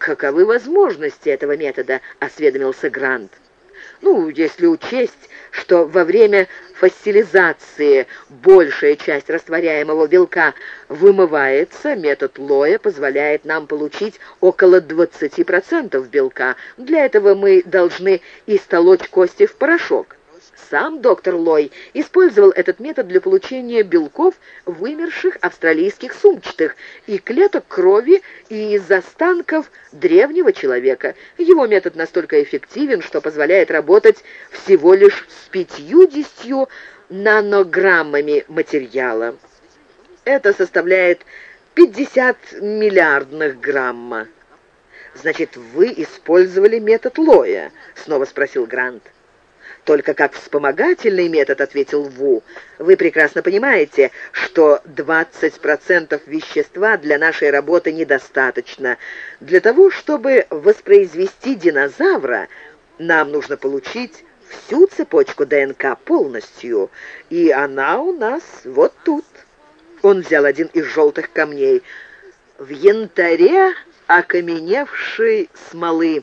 «Каковы возможности этого метода?» — осведомился Грант. «Ну, если учесть, что во время фасилизации большая часть растворяемого белка вымывается, метод Лоя позволяет нам получить около 20% белка. Для этого мы должны истолочь кости в порошок. Сам доктор Лой использовал этот метод для получения белков вымерших австралийских сумчатых и клеток крови и из останков древнего человека. Его метод настолько эффективен, что позволяет работать всего лишь с пятьюдесятью нанограммами материала. Это составляет 50 миллиардных грамма. «Значит, вы использовали метод Лоя?» — снова спросил Грант только как вспомогательный метод», — ответил Ву. «Вы прекрасно понимаете, что 20% вещества для нашей работы недостаточно. Для того, чтобы воспроизвести динозавра, нам нужно получить всю цепочку ДНК полностью, и она у нас вот тут». Он взял один из желтых камней. «В янтаре окаменевшей смолы»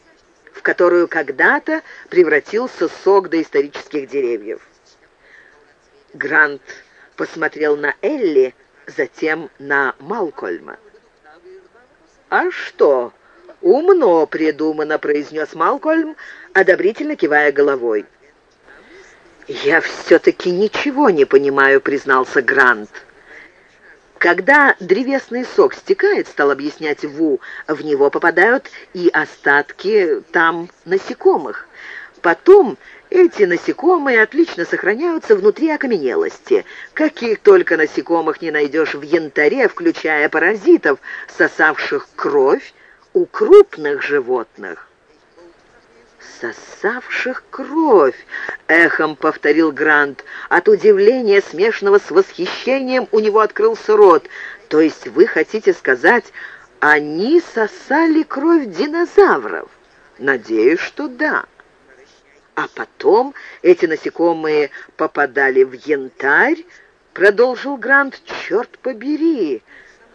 в которую когда-то превратился сок доисторических деревьев. Грант посмотрел на Элли, затем на Малкольма. «А что? Умно придумано», — произнес Малкольм, одобрительно кивая головой. «Я все-таки ничего не понимаю», — признался Грант. Когда древесный сок стекает, стал объяснять Ву, в него попадают и остатки там насекомых. Потом эти насекомые отлично сохраняются внутри окаменелости. Каких только насекомых не найдешь в янтаре, включая паразитов, сосавших кровь у крупных животных сосавших кровь!» — эхом повторил Грант. От удивления, смешанного с восхищением, у него открылся рот. «То есть вы хотите сказать, они сосали кровь динозавров?» «Надеюсь, что да». А потом эти насекомые попадали в янтарь, продолжил Грант, черт побери,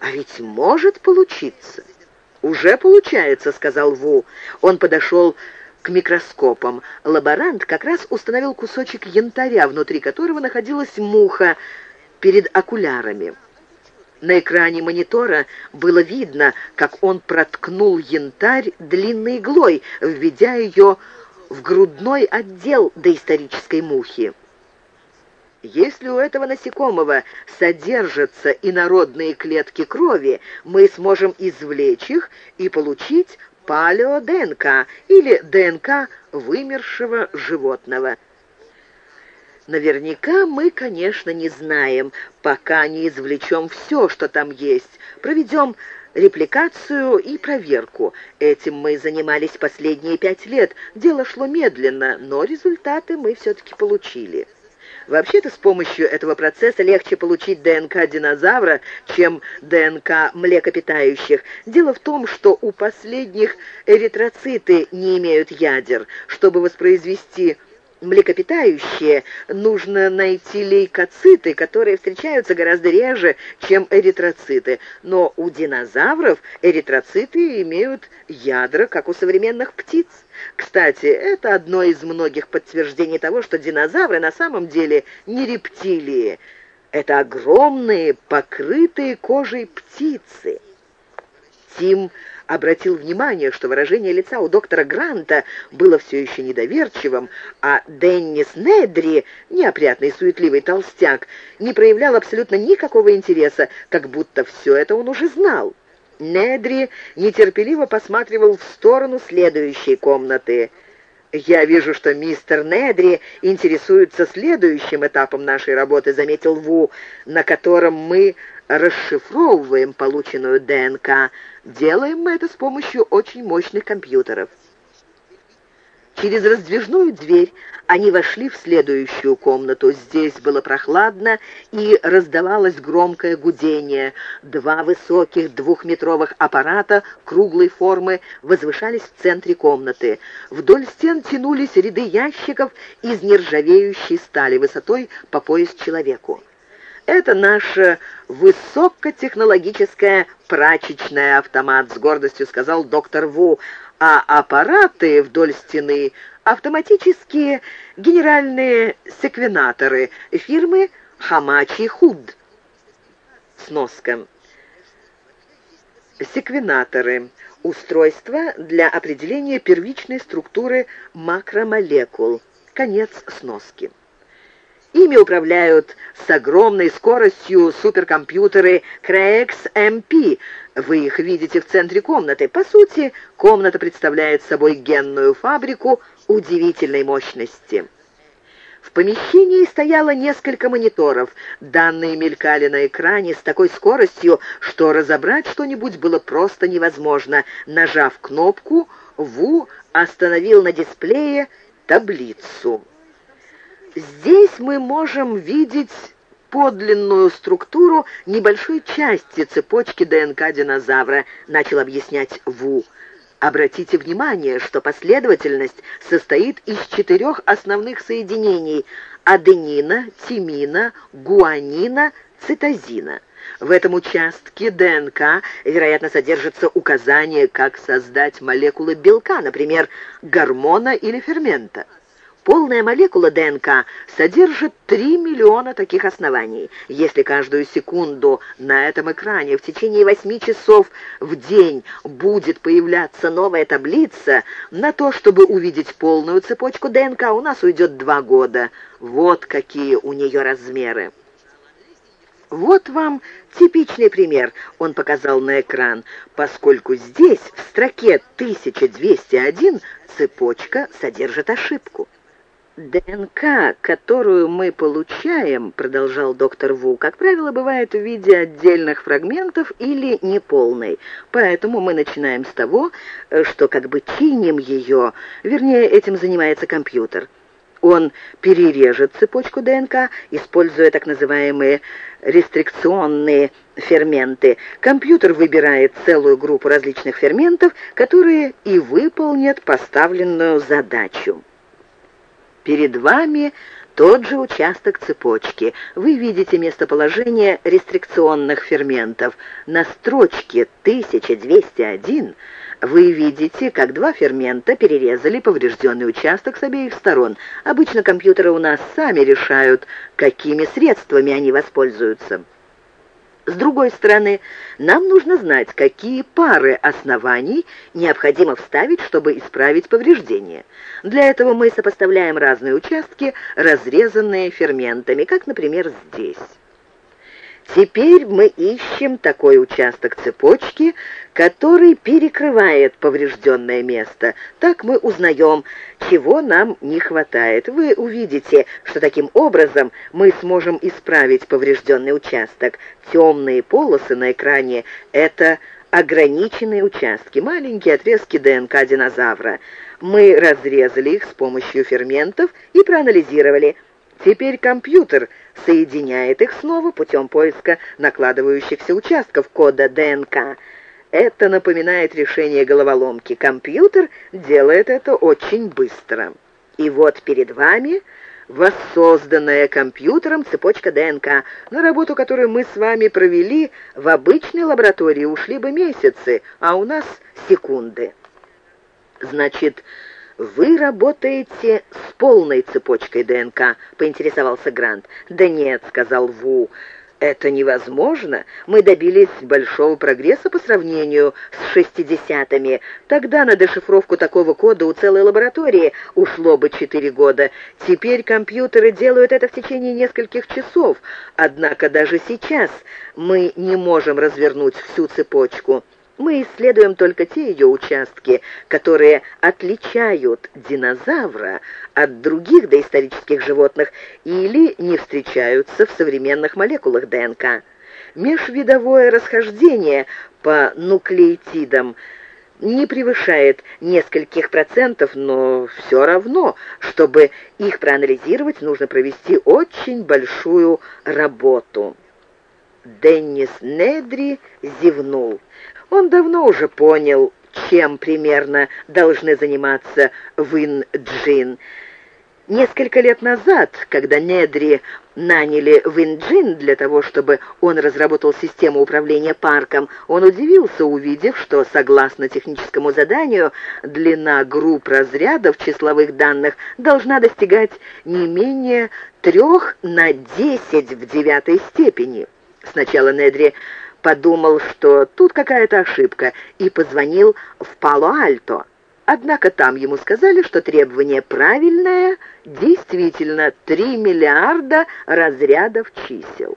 а ведь может получиться. «Уже получается», — сказал Ву. Он подошел к микроскопам. Лаборант как раз установил кусочек янтаря, внутри которого находилась муха перед окулярами. На экране монитора было видно, как он проткнул янтарь длинной иглой, введя ее в грудной отдел доисторической мухи. Если у этого насекомого содержатся инородные клетки крови, мы сможем извлечь их и получить палео-ДНК или ДНК вымершего животного. Наверняка мы, конечно, не знаем, пока не извлечем все, что там есть. Проведем репликацию и проверку. Этим мы занимались последние пять лет. Дело шло медленно, но результаты мы все-таки получили. Вообще-то с помощью этого процесса легче получить ДНК динозавра, чем ДНК млекопитающих. Дело в том, что у последних эритроциты не имеют ядер. Чтобы воспроизвести млекопитающие, нужно найти лейкоциты, которые встречаются гораздо реже, чем эритроциты. Но у динозавров эритроциты имеют ядра, как у современных птиц. Кстати, это одно из многих подтверждений того, что динозавры на самом деле не рептилии. Это огромные, покрытые кожей птицы. Тим обратил внимание, что выражение лица у доктора Гранта было все еще недоверчивым, а Деннис Недри, неопрятный суетливый толстяк, не проявлял абсолютно никакого интереса, как будто все это он уже знал. Недри нетерпеливо посматривал в сторону следующей комнаты. «Я вижу, что мистер Недри интересуется следующим этапом нашей работы», — заметил Ву, «на котором мы расшифровываем полученную ДНК. Делаем мы это с помощью очень мощных компьютеров». Через раздвижную дверь они вошли в следующую комнату. Здесь было прохладно и раздавалось громкое гудение. Два высоких двухметровых аппарата круглой формы возвышались в центре комнаты. Вдоль стен тянулись ряды ящиков из нержавеющей стали высотой по пояс человеку. Это наша высокотехнологическая прачечная автомат, с гордостью сказал доктор Ву, а аппараты вдоль стены — автоматические генеральные секвенаторы фирмы «Хамачи Худ». Сноска. Секвенаторы – устройство для определения первичной структуры макромолекул. Конец сноски. Ими управляют с огромной скоростью суперкомпьютеры Craix MP. Вы их видите в центре комнаты. По сути, комната представляет собой генную фабрику удивительной мощности. В помещении стояло несколько мониторов. Данные мелькали на экране с такой скоростью, что разобрать что-нибудь было просто невозможно. Нажав кнопку, Ву остановил на дисплее таблицу. Здесь мы можем видеть подлинную структуру небольшой части цепочки ДНК динозавра, начал объяснять Ву. Обратите внимание, что последовательность состоит из четырех основных соединений – аденина, тимина, гуанина, цитозина. В этом участке ДНК, вероятно, содержится указание, как создать молекулы белка, например, гормона или фермента. Полная молекула ДНК содержит 3 миллиона таких оснований. Если каждую секунду на этом экране в течение 8 часов в день будет появляться новая таблица, на то, чтобы увидеть полную цепочку ДНК, у нас уйдет 2 года. Вот какие у нее размеры. Вот вам типичный пример, он показал на экран, поскольку здесь, в строке 1201, цепочка содержит ошибку. ДНК, которую мы получаем, продолжал доктор Ву, как правило, бывает в виде отдельных фрагментов или неполной. Поэтому мы начинаем с того, э, что как бы чиним ее, вернее, этим занимается компьютер. Он перережет цепочку ДНК, используя так называемые рестрикционные ферменты. Компьютер выбирает целую группу различных ферментов, которые и выполнят поставленную задачу. Перед вами тот же участок цепочки. Вы видите местоположение рестрикционных ферментов. На строчке 1201 вы видите, как два фермента перерезали поврежденный участок с обеих сторон. Обычно компьютеры у нас сами решают, какими средствами они воспользуются. С другой стороны, нам нужно знать, какие пары оснований необходимо вставить, чтобы исправить повреждения. Для этого мы сопоставляем разные участки, разрезанные ферментами, как, например, здесь. Теперь мы ищем такой участок цепочки, который перекрывает поврежденное место. Так мы узнаем, чего нам не хватает. Вы увидите, что таким образом мы сможем исправить поврежденный участок. Темные полосы на экране — это ограниченные участки, маленькие отрезки ДНК динозавра. Мы разрезали их с помощью ферментов и проанализировали. Теперь компьютер соединяет их снова путем поиска накладывающихся участков кода ДНК. Это напоминает решение головоломки. Компьютер делает это очень быстро. И вот перед вами воссозданная компьютером цепочка ДНК, на работу которую мы с вами провели в обычной лаборатории, ушли бы месяцы, а у нас секунды. Значит, вы работаете с полной цепочкой ДНК, поинтересовался Грант. Да нет, сказал Ву. Это невозможно. Мы добились большого прогресса по сравнению с 60-ми. Тогда на дешифровку такого кода у целой лаборатории ушло бы 4 года. Теперь компьютеры делают это в течение нескольких часов. Однако даже сейчас мы не можем развернуть всю цепочку. Мы исследуем только те ее участки, которые отличают динозавра от других доисторических животных или не встречаются в современных молекулах ДНК. Межвидовое расхождение по нуклеотидам не превышает нескольких процентов, но все равно, чтобы их проанализировать, нужно провести очень большую работу. Деннис Недри зевнул. Он давно уже понял, чем примерно должны заниматься Вин Джин. Несколько лет назад, когда Недри наняли Винджин для того, чтобы он разработал систему управления парком, он удивился, увидев, что, согласно техническому заданию, длина групп разрядов числовых данных должна достигать не менее трех на десять в девятой степени. Сначала Недри подумал, что тут какая-то ошибка, и позвонил в Пало-Альто. Однако там ему сказали, что требование правильное, действительно 3 миллиарда разрядов чисел.